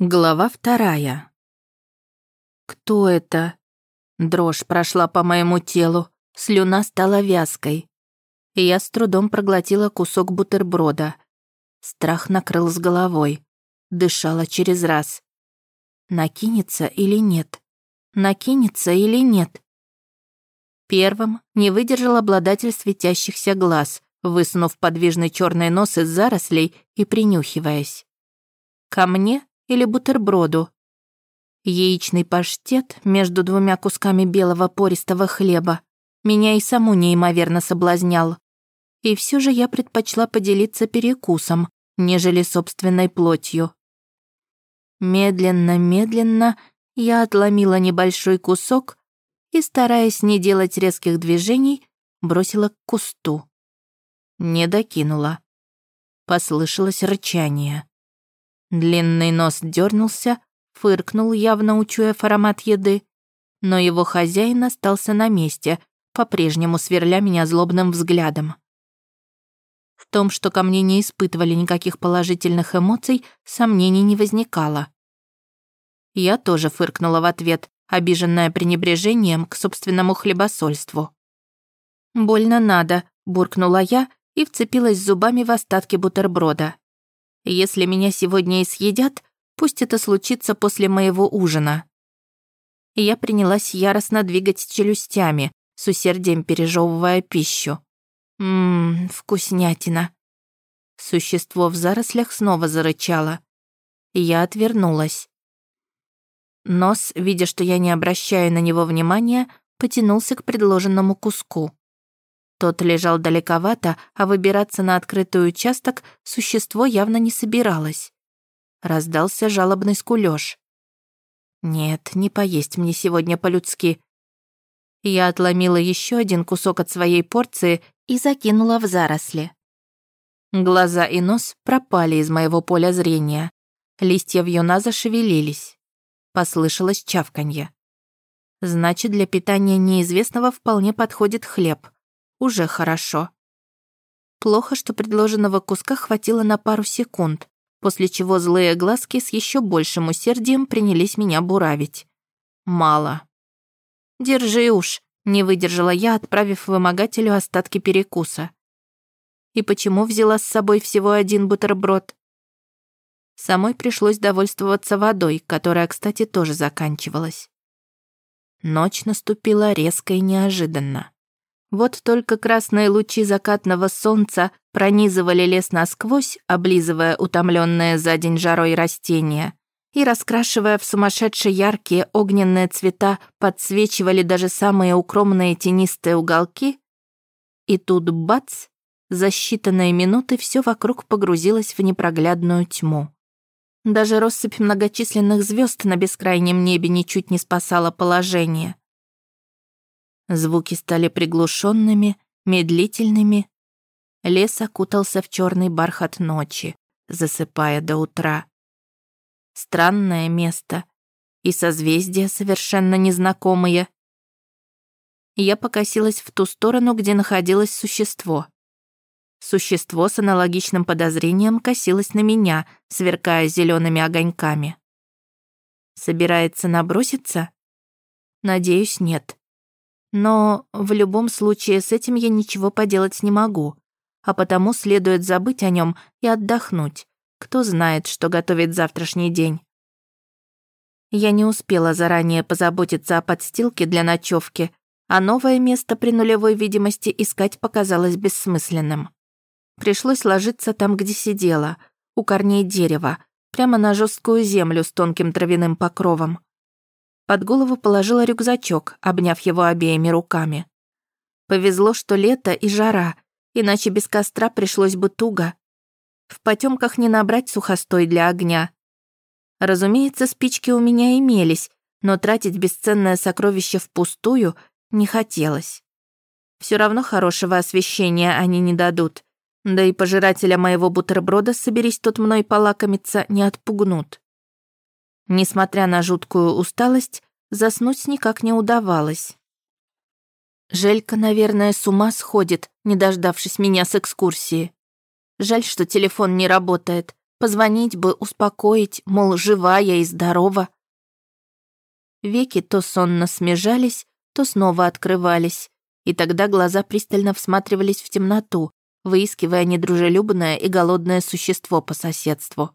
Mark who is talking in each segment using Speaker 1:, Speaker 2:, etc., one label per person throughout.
Speaker 1: Глава вторая. Кто это? Дрожь прошла по моему телу, слюна стала вязкой. Я с трудом проглотила кусок бутерброда. Страх накрыл с головой. Дышала через раз. Накинется или нет? Накинется или нет? Первым не выдержал обладатель светящихся глаз, высунув подвижный черный нос из зарослей и принюхиваясь. Ко мне или бутерброду. Яичный паштет между двумя кусками белого пористого хлеба меня и саму неимоверно соблазнял. И все же я предпочла поделиться перекусом, нежели собственной плотью. Медленно, медленно я отломила небольшой кусок и, стараясь не делать резких движений, бросила к кусту. Не докинула. Послышалось рычание. Длинный нос дернулся, фыркнул, явно учуяв аромат еды, но его хозяин остался на месте, по-прежнему сверля меня злобным взглядом. В том, что ко мне не испытывали никаких положительных эмоций, сомнений не возникало. Я тоже фыркнула в ответ, обиженная пренебрежением к собственному хлебосольству. «Больно надо», — буркнула я и вцепилась зубами в остатки бутерброда. Если меня сегодня и съедят, пусть это случится после моего ужина. Я принялась яростно двигать челюстями, с усердием пережевывая пищу. Ммм, вкуснятина. Существо в зарослях снова зарычало. Я отвернулась. Нос, видя, что я не обращаю на него внимания, потянулся к предложенному куску. Тот лежал далековато, а выбираться на открытый участок существо явно не собиралось. Раздался жалобный скулёж. «Нет, не поесть мне сегодня по-людски». Я отломила еще один кусок от своей порции и закинула в заросли. Глаза и нос пропали из моего поля зрения. Листья вьюна зашевелились. Послышалось чавканье. Значит, для питания неизвестного вполне подходит хлеб. Уже хорошо. Плохо, что предложенного куска хватило на пару секунд, после чего злые глазки с еще большим усердием принялись меня буравить. Мало. «Держи уж», — не выдержала я, отправив вымогателю остатки перекуса. И почему взяла с собой всего один бутерброд? Самой пришлось довольствоваться водой, которая, кстати, тоже заканчивалась. Ночь наступила резко и неожиданно. Вот только красные лучи закатного солнца пронизывали лес насквозь, облизывая утомленные за день жарой растения, и, раскрашивая в сумасшедшие яркие огненные цвета, подсвечивали даже самые укромные тенистые уголки. И тут бац! За считанные минуты все вокруг погрузилось в непроглядную тьму. Даже россыпь многочисленных звезд на бескрайнем небе ничуть не спасала положение. Звуки стали приглушенными, медлительными. Лес окутался в черный бархат ночи, засыпая до утра. Странное место. И созвездия совершенно незнакомые. Я покосилась в ту сторону, где находилось существо. Существо с аналогичным подозрением косилось на меня, сверкая зелеными огоньками. Собирается наброситься? Надеюсь, нет. Но в любом случае с этим я ничего поделать не могу, а потому следует забыть о нем и отдохнуть. Кто знает, что готовит завтрашний день. Я не успела заранее позаботиться о подстилке для ночевки, а новое место при нулевой видимости искать показалось бессмысленным. Пришлось ложиться там, где сидела, у корней дерева, прямо на жесткую землю с тонким травяным покровом. Под голову положила рюкзачок, обняв его обеими руками. Повезло, что лето и жара, иначе без костра пришлось бы туго. В потемках не набрать сухостой для огня. Разумеется, спички у меня имелись, но тратить бесценное сокровище впустую не хотелось. Все равно хорошего освещения они не дадут, да и пожирателя моего бутерброда, соберись тут мной полакомиться, не отпугнут. Несмотря на жуткую усталость, заснуть никак не удавалось. Желька, наверное, с ума сходит, не дождавшись меня с экскурсии. Жаль, что телефон не работает, Позвонить бы, успокоить, мол, жива я и здорова. Веки то сонно смежались, то снова открывались, и тогда глаза пристально всматривались в темноту, выискивая недружелюбное и голодное существо по соседству.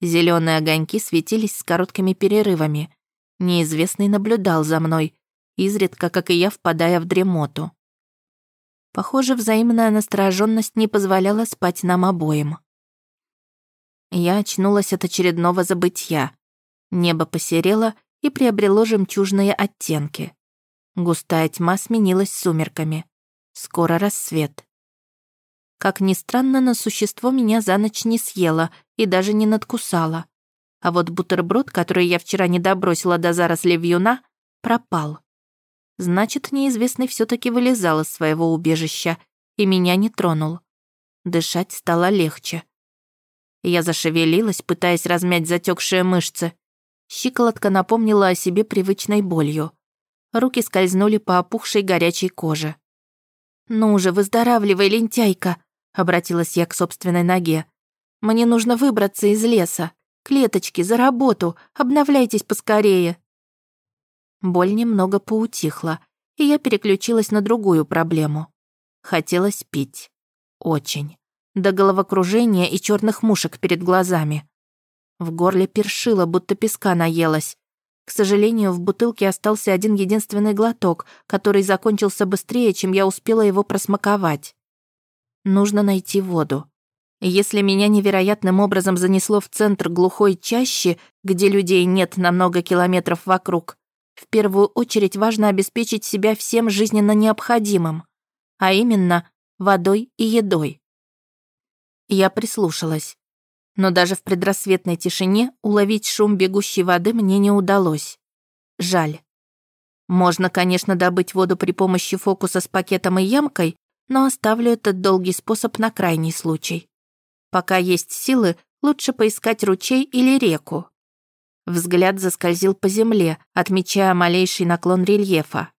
Speaker 1: Зеленые огоньки светились с короткими перерывами. Неизвестный наблюдал за мной, изредка, как и я, впадая в дремоту. Похоже, взаимная настороженность не позволяла спать нам обоим. Я очнулась от очередного забытья. Небо посерело и приобрело жемчужные оттенки. Густая тьма сменилась сумерками. Скоро рассвет. Как ни странно, но существо меня за ночь не съело и даже не надкусало. А вот бутерброд, который я вчера не добросила до заросли вьюна, пропал. Значит, неизвестный все таки вылезал из своего убежища и меня не тронул. Дышать стало легче. Я зашевелилась, пытаясь размять затекшие мышцы. Щиколотка напомнила о себе привычной болью. Руки скользнули по опухшей горячей коже. «Ну уже выздоравливай, лентяйка!» — обратилась я к собственной ноге. «Мне нужно выбраться из леса. Клеточки, за работу, обновляйтесь поскорее!» Боль немного поутихла, и я переключилась на другую проблему. Хотелось пить. Очень. До головокружения и черных мушек перед глазами. В горле першило, будто песка наелась. К сожалению, в бутылке остался один единственный глоток, который закончился быстрее, чем я успела его просмаковать. Нужно найти воду. Если меня невероятным образом занесло в центр глухой чащи, где людей нет на много километров вокруг, в первую очередь важно обеспечить себя всем жизненно необходимым, а именно водой и едой. Я прислушалась. Но даже в предрассветной тишине уловить шум бегущей воды мне не удалось. Жаль. Можно, конечно, добыть воду при помощи фокуса с пакетом и ямкой, но оставлю этот долгий способ на крайний случай. Пока есть силы, лучше поискать ручей или реку. Взгляд заскользил по земле, отмечая малейший наклон рельефа.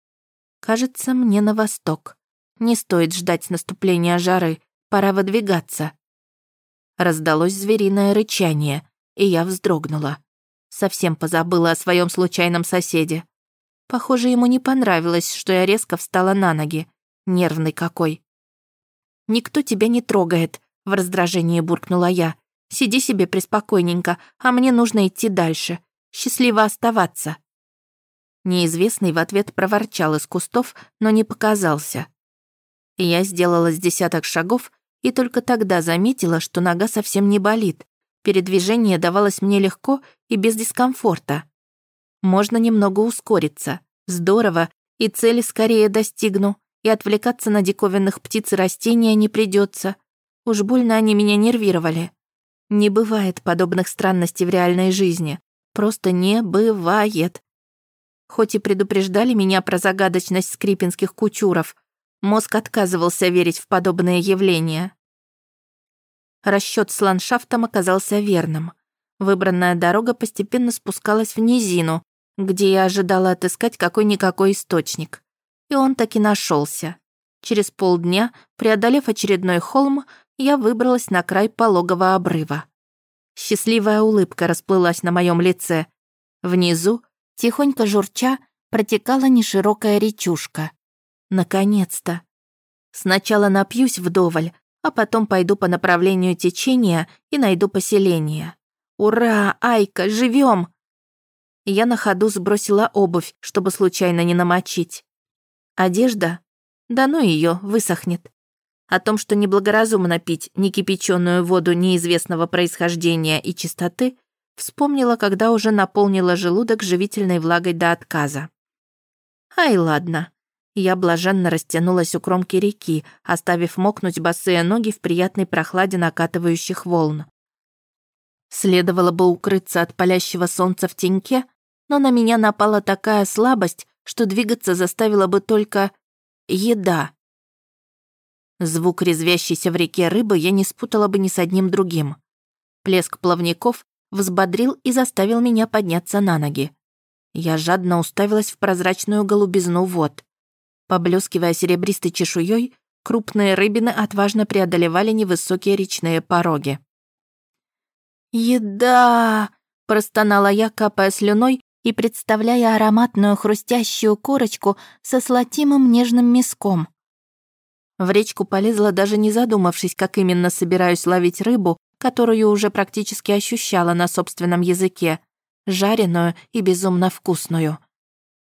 Speaker 1: Кажется, мне на восток. Не стоит ждать наступления жары, пора выдвигаться. Раздалось звериное рычание, и я вздрогнула. Совсем позабыла о своем случайном соседе. Похоже, ему не понравилось, что я резко встала на ноги. Нервный какой. «Никто тебя не трогает», — в раздражении буркнула я, Сиди себе преспокойненько, а мне нужно идти дальше. Счастливо оставаться». Неизвестный в ответ проворчал из кустов, но не показался. Я сделала с десяток шагов и только тогда заметила, что нога совсем не болит. Передвижение давалось мне легко и без дискомфорта. Можно немного ускориться. Здорово, и цели скорее достигну, и отвлекаться на диковинных птиц и растения не придется. Уж больно они меня нервировали. Не бывает подобных странностей в реальной жизни. Просто не бывает. Хоть и предупреждали меня про загадочность скрипинских кучуров, мозг отказывался верить в подобные явления. Расчёт с ландшафтом оказался верным. Выбранная дорога постепенно спускалась в низину, где я ожидала отыскать какой-никакой источник. И он таки нашелся. Через полдня, преодолев очередной холм, я выбралась на край пологого обрыва. Счастливая улыбка расплылась на моем лице. Внизу, тихонько журча, протекала неширокая речушка. Наконец-то. Сначала напьюсь вдоволь, а потом пойду по направлению течения и найду поселение. Ура, Айка, живем! Я на ходу сбросила обувь, чтобы случайно не намочить. Одежда? Да ну ее, высохнет. О том, что неблагоразумно пить некипяченую воду неизвестного происхождения и чистоты, вспомнила, когда уже наполнила желудок живительной влагой до отказа. Ай, ладно. Я блаженно растянулась у кромки реки, оставив мокнуть босые ноги в приятной прохладе накатывающих волн. Следовало бы укрыться от палящего солнца в теньке, но на меня напала такая слабость, что двигаться заставила бы только еда. Звук резвящейся в реке рыбы я не спутала бы ни с одним другим. Плеск плавников взбодрил и заставил меня подняться на ноги. Я жадно уставилась в прозрачную голубизну вод. Поблескивая серебристой чешуей, крупные рыбины отважно преодолевали невысокие речные пороги. «Еда!» – простонала я, капая слюной и представляя ароматную хрустящую корочку со сладимым нежным мяском. В речку полезла, даже не задумавшись, как именно собираюсь ловить рыбу, которую уже практически ощущала на собственном языке, жареную и безумно вкусную.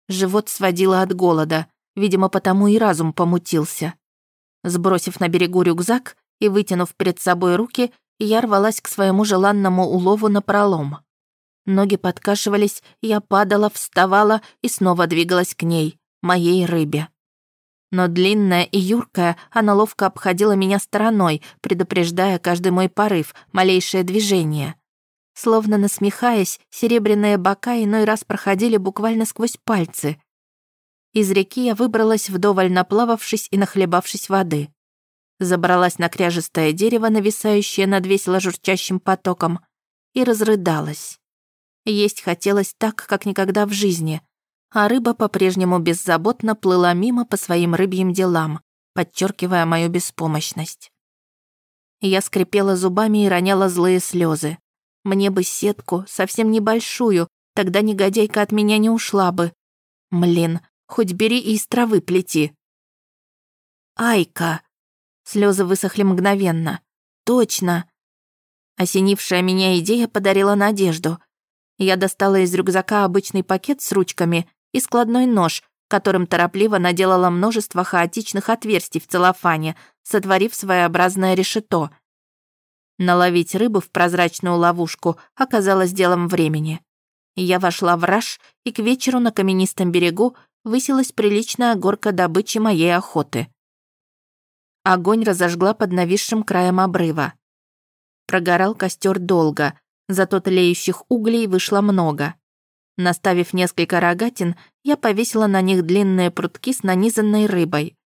Speaker 1: Живот сводило от голода, видимо, потому и разум помутился. Сбросив на берегу рюкзак и вытянув перед собой руки, я рвалась к своему желанному улову на пролом. Ноги подкашивались, я падала, вставала и снова двигалась к ней, моей рыбе. Но длинная и юркая, она ловко обходила меня стороной, предупреждая каждый мой порыв, малейшее движение. Словно насмехаясь, серебряные бока иной раз проходили буквально сквозь пальцы. Из реки я выбралась вдоволь наплававшись и нахлебавшись воды. Забралась на кряжестое дерево, нависающее над весело журчащим потоком, и разрыдалась. Есть хотелось так, как никогда в жизни, а рыба по-прежнему беззаботно плыла мимо по своим рыбьим делам, подчеркивая мою беспомощность. Я скрипела зубами и роняла злые слезы. Мне бы сетку, совсем небольшую, тогда негодяйка от меня не ушла бы. Млин, хоть бери и из травы плети. Айка! Слезы высохли мгновенно. Точно! Осенившая меня идея подарила надежду. Я достала из рюкзака обычный пакет с ручками и складной нож, которым торопливо наделала множество хаотичных отверстий в целлофане, сотворив своеобразное решето — Наловить рыбу в прозрачную ловушку оказалось делом времени. Я вошла в раж, и к вечеру на каменистом берегу высилась приличная горка добычи моей охоты. Огонь разожгла под нависшим краем обрыва. Прогорал костер долго, зато тлеющих углей вышло много. Наставив несколько рогатин, я повесила на них длинные прутки с нанизанной рыбой.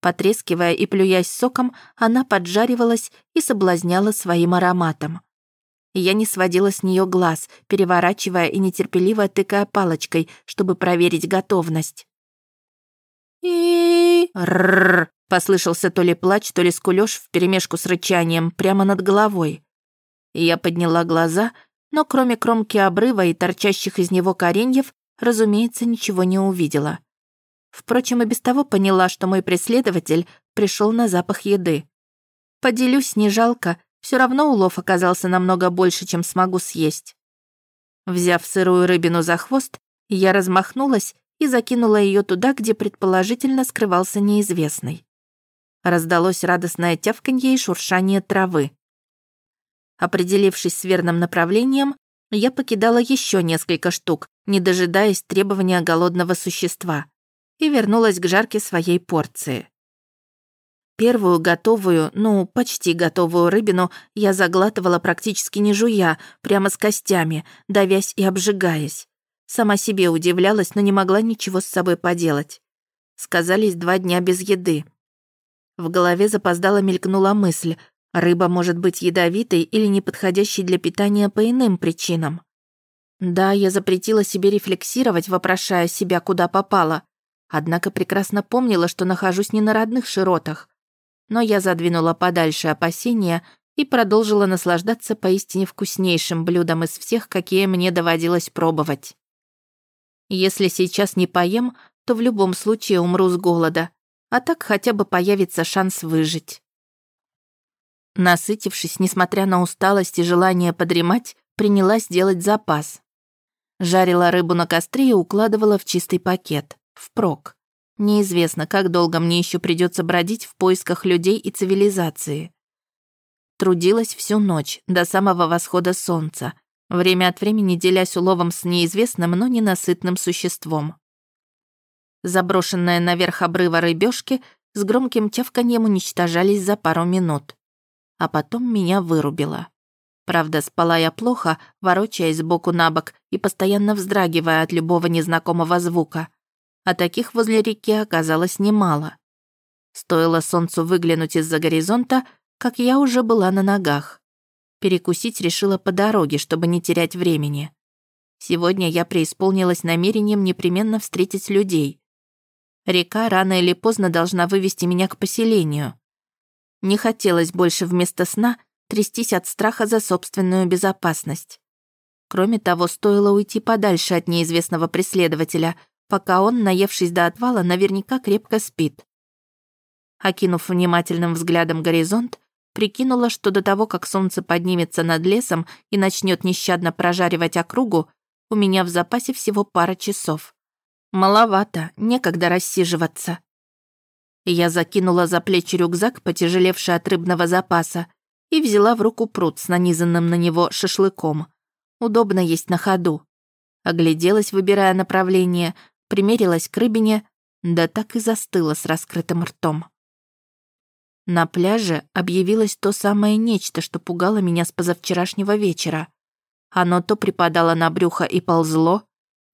Speaker 1: Потрескивая и плюясь соком, она поджаривалась и соблазняла своим ароматом. Я не сводила с нее глаз, переворачивая и нетерпеливо тыкая палочкой, чтобы проверить готовность. и рррр послышался то ли плач, то ли скулёж вперемешку с рычанием прямо над головой. Я подняла глаза, но кроме кромки обрыва и торчащих из него кореньев, разумеется, ничего не увидела. Впрочем, и без того поняла, что мой преследователь пришел на запах еды. Поделюсь, не жалко, все равно улов оказался намного больше, чем смогу съесть. Взяв сырую рыбину за хвост, я размахнулась и закинула ее туда, где предположительно скрывался неизвестный. Раздалось радостное тявканье и шуршание травы. Определившись с верным направлением, я покидала еще несколько штук, не дожидаясь требования голодного существа и вернулась к жарке своей порции. Первую готовую, ну, почти готовую рыбину я заглатывала практически не жуя, прямо с костями, давясь и обжигаясь. Сама себе удивлялась, но не могла ничего с собой поделать. Сказались два дня без еды. В голове запоздала мелькнула мысль, рыба может быть ядовитой или неподходящей для питания по иным причинам. Да, я запретила себе рефлексировать, вопрошая себя, куда попала. Однако прекрасно помнила, что нахожусь не на родных широтах. Но я задвинула подальше опасения и продолжила наслаждаться поистине вкуснейшим блюдом из всех, какие мне доводилось пробовать. Если сейчас не поем, то в любом случае умру с голода, а так хотя бы появится шанс выжить. Насытившись, несмотря на усталость и желание подремать, принялась делать запас. Жарила рыбу на костре и укладывала в чистый пакет. Впрок. Неизвестно, как долго мне еще придется бродить в поисках людей и цивилизации. Трудилась всю ночь, до самого восхода солнца, время от времени делясь уловом с неизвестным, но ненасытным существом. Заброшенные наверх обрыва рыбешки с громким тявканьем уничтожались за пару минут. А потом меня вырубило. Правда, спала я плохо, ворочаясь сбоку на бок и постоянно вздрагивая от любого незнакомого звука а таких возле реки оказалось немало. Стоило солнцу выглянуть из-за горизонта, как я уже была на ногах. Перекусить решила по дороге, чтобы не терять времени. Сегодня я преисполнилась намерением непременно встретить людей. Река рано или поздно должна вывести меня к поселению. Не хотелось больше вместо сна трястись от страха за собственную безопасность. Кроме того, стоило уйти подальше от неизвестного преследователя, пока он, наевшись до отвала, наверняка крепко спит. Окинув внимательным взглядом горизонт, прикинула, что до того, как солнце поднимется над лесом и начнет нещадно прожаривать округу, у меня в запасе всего пара часов. Маловато, некогда рассиживаться. Я закинула за плечи рюкзак, потяжелевший от рыбного запаса, и взяла в руку пруд с нанизанным на него шашлыком. Удобно есть на ходу. Огляделась, выбирая направление, примерилась к рыбине, да так и застыла с раскрытым ртом. На пляже объявилось то самое нечто, что пугало меня с позавчерашнего вечера. Оно то припадало на брюхо и ползло,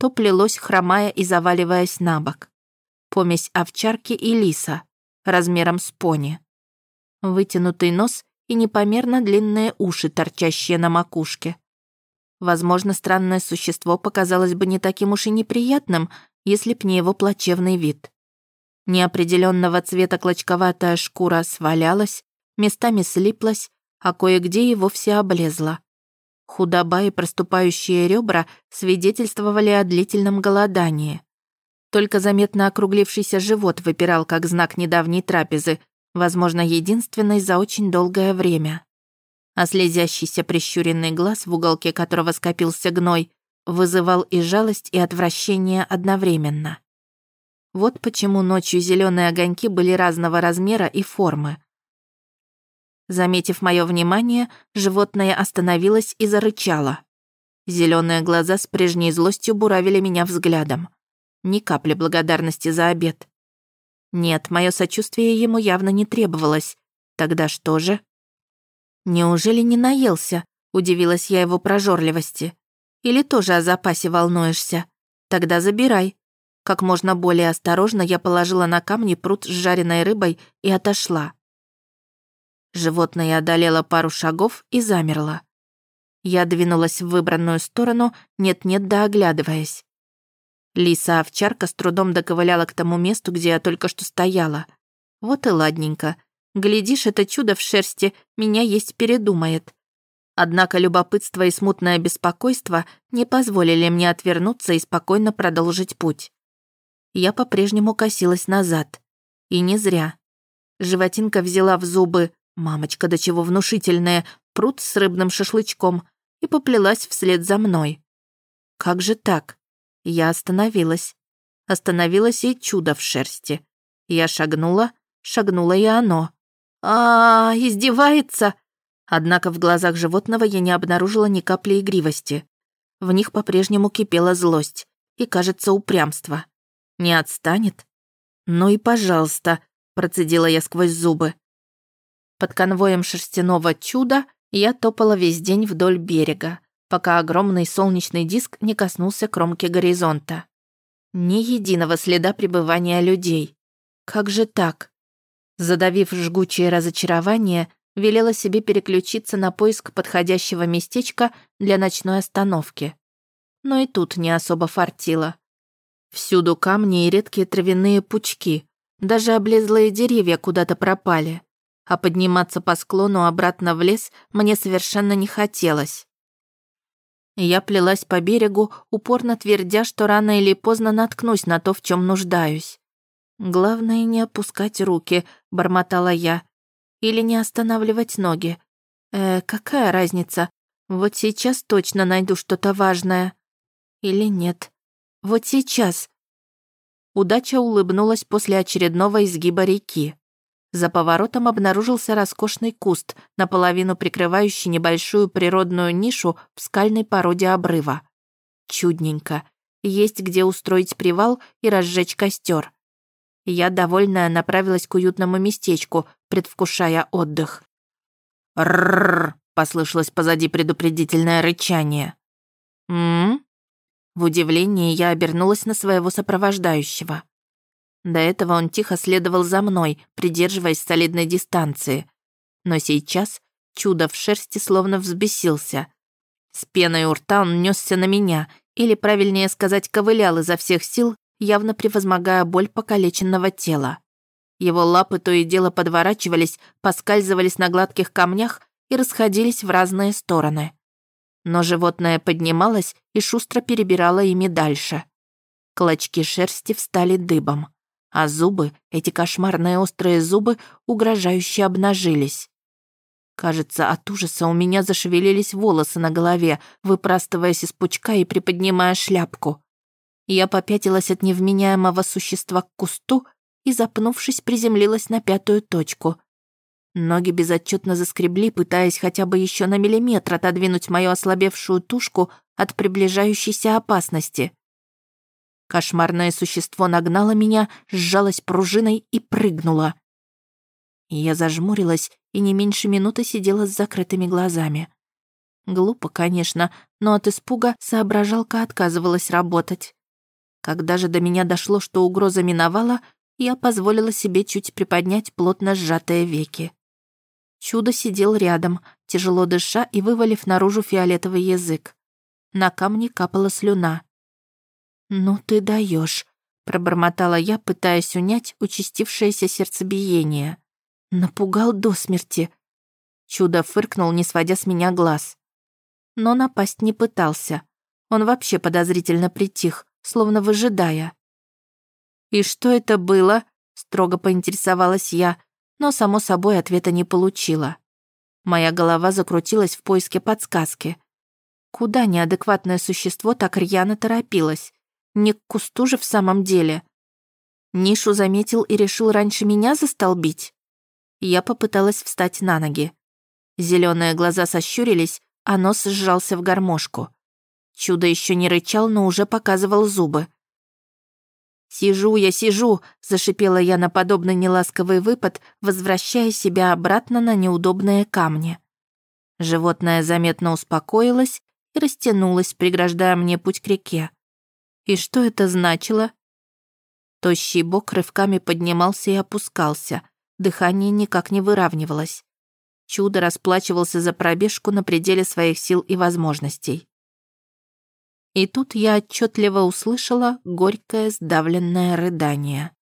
Speaker 1: то плелось, хромая и заваливаясь на бок помесь овчарки и лиса, размером с пони. Вытянутый нос и непомерно длинные уши, торчащие на макушке. Возможно, странное существо показалось бы не таким уж и неприятным, если б не его плачевный вид. Неопределенного цвета клочковатая шкура свалялась, местами слиплась, а кое-где и вовсе облезла. Худоба и проступающие ребра свидетельствовали о длительном голодании. Только заметно округлившийся живот выпирал как знак недавней трапезы, возможно, единственной за очень долгое время. А слезящийся прищуренный глаз, в уголке которого скопился гной, вызывал и жалость, и отвращение одновременно. Вот почему ночью зеленые огоньки были разного размера и формы. Заметив мое внимание, животное остановилось и зарычало. Зеленые глаза с прежней злостью буравили меня взглядом. Ни капли благодарности за обед. Нет, мое сочувствие ему явно не требовалось. Тогда что же? Неужели не наелся? Удивилась я его прожорливости. Или тоже о запасе волнуешься? Тогда забирай. Как можно более осторожно я положила на камни пруд с жареной рыбой и отошла. Животное одолело пару шагов и замерло. Я двинулась в выбранную сторону, нет-нет да оглядываясь. Лиса-овчарка с трудом доковыляла к тому месту, где я только что стояла. Вот и ладненько. Глядишь, это чудо в шерсти меня есть передумает. Однако любопытство и смутное беспокойство не позволили мне отвернуться и спокойно продолжить путь. Я по-прежнему косилась назад. И не зря. Животинка взяла в зубы, мамочка до чего внушительная, пруд с рыбным шашлычком и поплелась вслед за мной. Как же так? Я остановилась. Остановилось и чудо в шерсти. Я шагнула, шагнула и оно. а, -а, -а издевается!» Однако в глазах животного я не обнаружила ни капли игривости. В них по-прежнему кипела злость и, кажется, упрямство. Не отстанет? «Ну и пожалуйста», — процедила я сквозь зубы. Под конвоем шерстяного чуда я топала весь день вдоль берега, пока огромный солнечный диск не коснулся кромки горизонта. Ни единого следа пребывания людей. Как же так? Задавив жгучее разочарование, велела себе переключиться на поиск подходящего местечка для ночной остановки. Но и тут не особо фартило. Всюду камни и редкие травяные пучки, даже облезлые деревья куда-то пропали. А подниматься по склону обратно в лес мне совершенно не хотелось. Я плелась по берегу, упорно твердя, что рано или поздно наткнусь на то, в чем нуждаюсь. «Главное, не опускать руки», — бормотала я. «Или не останавливать ноги. Э, какая разница? Вот сейчас точно найду что-то важное. Или нет? Вот сейчас». Удача улыбнулась после очередного изгиба реки. За поворотом обнаружился роскошный куст, наполовину прикрывающий небольшую природную нишу в скальной породе обрыва. Чудненько. Есть где устроить привал и разжечь костер. Я, довольная, направилась к уютному местечку, предвкушая отдых. «Ррррр!» — послышалось позади предупредительное рычание. «М?», В удивлении я обернулась на своего сопровождающего. До этого он тихо следовал за мной, придерживаясь солидной дистанции. Но сейчас чудо в шерсти словно взбесился. С пеной у рта он несся на меня, или, правильнее сказать, ковылял изо всех сил, явно превозмогая боль покалеченного тела. Его лапы то и дело подворачивались, поскальзывались на гладких камнях и расходились в разные стороны. Но животное поднималось и шустро перебирало ими дальше. Клочки шерсти встали дыбом, а зубы, эти кошмарные острые зубы, угрожающе обнажились. Кажется, от ужаса у меня зашевелились волосы на голове, выпрастываясь из пучка и приподнимая шляпку. Я попятилась от невменяемого существа к кусту и, запнувшись, приземлилась на пятую точку. Ноги безотчетно заскребли, пытаясь хотя бы еще на миллиметр отодвинуть мою ослабевшую тушку от приближающейся опасности. Кошмарное существо нагнало меня, сжалось пружиной и прыгнуло. Я зажмурилась и не меньше минуты сидела с закрытыми глазами. Глупо, конечно, но от испуга соображалка отказывалась работать. Когда же до меня дошло, что угроза миновала, я позволила себе чуть приподнять плотно сжатые веки. Чудо сидел рядом, тяжело дыша и вывалив наружу фиолетовый язык. На камне капала слюна. «Ну ты даешь, пробормотала я, пытаясь унять участившееся сердцебиение. Напугал до смерти. Чудо фыркнул, не сводя с меня глаз. Но напасть не пытался. Он вообще подозрительно притих, словно выжидая. «И что это было?» — строго поинтересовалась я, но, само собой, ответа не получила. Моя голова закрутилась в поиске подсказки. Куда неадекватное существо так рьяно торопилось? Не к кусту же в самом деле. Нишу заметил и решил раньше меня застолбить? Я попыталась встать на ноги. Зеленые глаза сощурились, а нос сжался в гармошку. Чудо еще не рычал, но уже показывал зубы. «Сижу я, сижу!» — зашипела я на подобный неласковый выпад, возвращая себя обратно на неудобные камни. Животное заметно успокоилось и растянулось, преграждая мне путь к реке. И что это значило? Тощий бок рывками поднимался и опускался, дыхание никак не выравнивалось. Чудо расплачивался за пробежку на пределе своих сил и возможностей. И тут я отчетливо услышала горькое сдавленное рыдание.